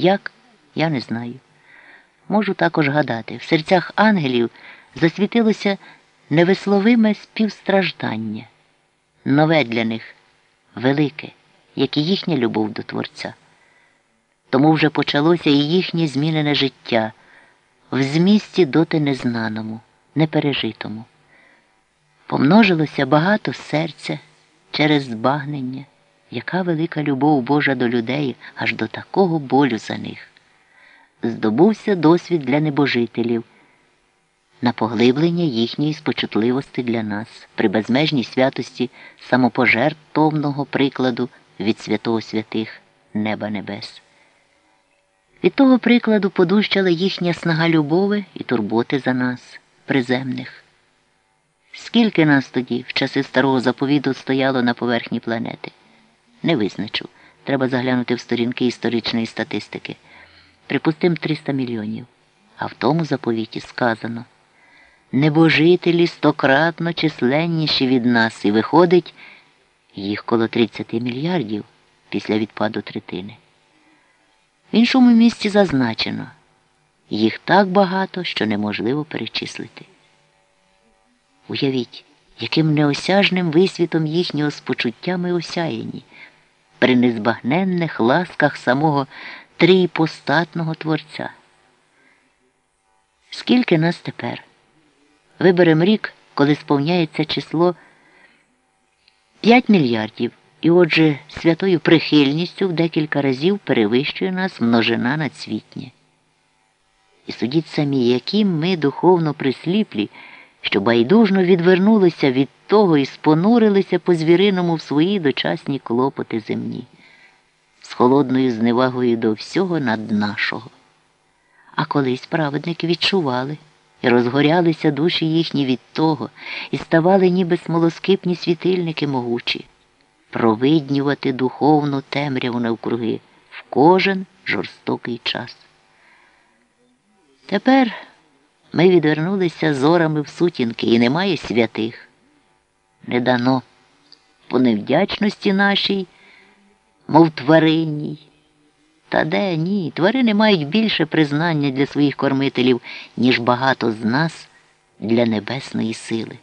Як? Я не знаю. Можу також гадати, в серцях ангелів засвітилося невисловиме співстраждання, нове для них, велике, як і їхня любов до Творця. Тому вже почалося і їхнє змінене життя в змісті доти незнаному, непережитому. Помножилося багато серця через збагнення, яка велика любов Божа до людей аж до такого болю за них. Здобувся досвід для небожителів, на поглиблення їхньої спочутливості для нас, при безмежній святості самопожертовного прикладу від святого святих Неба Небес. Від того прикладу подущала їхня снага любови і турботи за нас, приземних. Скільки нас тоді, в часи старого заповіду, стояло на поверхні планети? Не визначу. Треба заглянути в сторінки історичної статистики. Припустим, 300 мільйонів. А в тому заповіті сказано небожителі стократно численніші від нас, і виходить їх коло 30 мільярдів після відпаду третини. В іншому місці зазначено їх так багато, що неможливо перечислити. Уявіть, яким неосяжним висвітом їхнього спочуття ми осяяні, при незбагненних ласках самого трійпостатного Творця. Скільки нас тепер? Виберемо рік, коли сповняється число 5 мільярдів, і отже, святою прихильністю в декілька разів перевищує нас множина надсвітнє. І судіть самі, які ми духовно присліплі що байдужно відвернулися від того і спонурилися по звіриному в свої дочасні клопоти земні, з холодною зневагою до всього над нашого. А колись праведники відчували і розгорялися душі їхні від того, і ставали ніби смолоскипні світильники могучі, провиднювати духовну темряву навкруги в кожен жорстокий час. Тепер ми відвернулися зорами в сутінки і немає святих. Не дано по невдячності нашій, мов тваринній. Та де ні, тварини мають більше признання для своїх кормителів, ніж багато з нас для небесної сили.